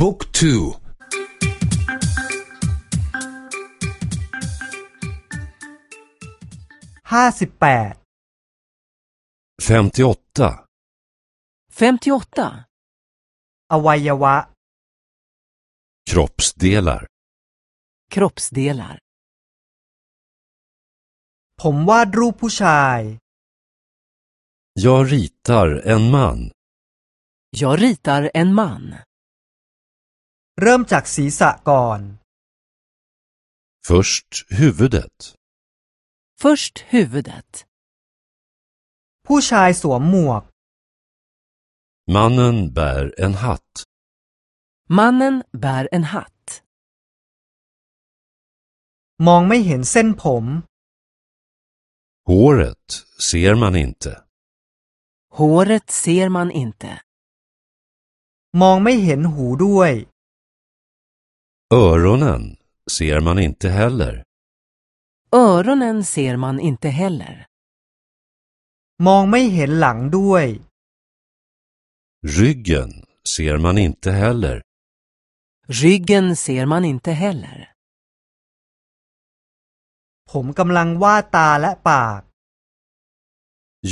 บุ๊กทู ห้าสิบแปด 58. 58. อวัยวะ Kroppsdelar. Kroppsdelar. ผมวาดรูปผู้ชาย Jag ritar en man. Jag ritar en man. เริ่มจากศีรษะก่อน Först huvudet. Först huvudet. ผู้ชายสวมหมวก Mannen bär en hatt. Mannen bär en hatt. มองไม่เห็นเส้นผม Håret ser man inte. Håret ser man inte. มองไม่เห็นหูด้วย Öronen ser man inte heller. Öronen ser man inte heller. มองไม่เห็นหลังด้วย Ryggen ser man inte heller. Ryggen ser man inte heller. ผมกำลังวาดตาและปาก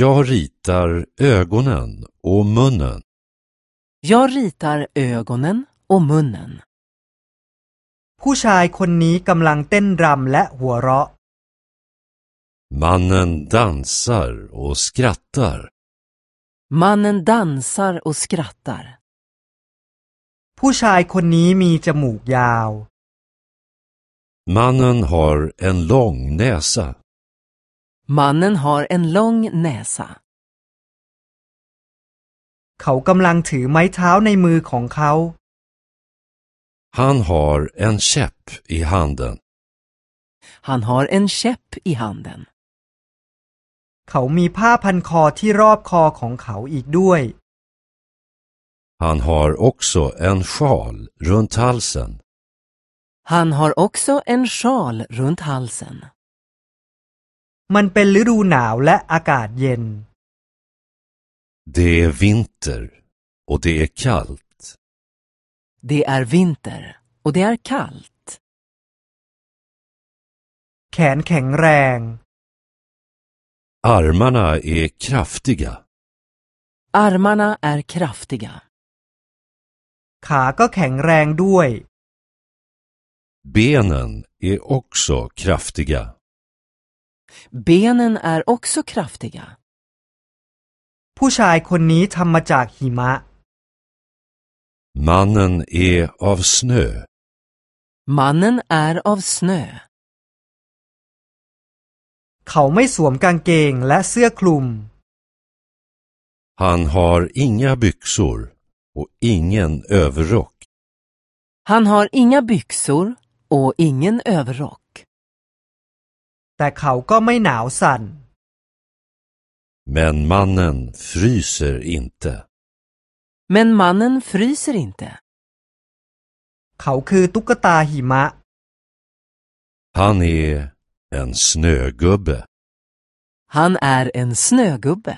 Jag ritar ögonen och munnen. Jag ritar ögonen och munnen. ผู้ชายคนนี้กำลังเต้นรำและหัวเราะ Mannen dansar och skrattar. Mannen dansar och skrattar. ผู้ชายคนนี้มีจมูกยาว Mannen har en lång näsa. Mannen har en lång näsa. เขากำลังถือไม้เท้าในมือของเขา Han har en käpp i handen. Han har en käpp i handen. เขามีผ้าพันคอที่รอบคอของเขาอีกด้วย Han har också en sjal runt halsen. Han har också en sjal runt halsen. มันเป็นฤดูหนาวและอากาศเย็น Det är vinter och det är kallt. Det är vinter och det är kallt. แขนแข็งแรง Armarna är kraftiga. Armarna är kraftiga. ขาก็แข็งแรงด้วย Benen är också kraftiga. Benen är också kraftiga. ผู้ชายคนนี้ทำมาจากหิมะ Mannen är av snö. Mannen är av snö. เขาไม่สวมกางเกงและเสื้อคลุม Han har inga byxor och ingen överrock. Han har inga byxor och ingen överrock. แต่เขาก็ไม่หนาวสั่น Men mannen fryser inte. Men mannen fryser inte. เขาคือตุ๊กตาหิมะ Han är en snögubbe. Han är en snögubbe.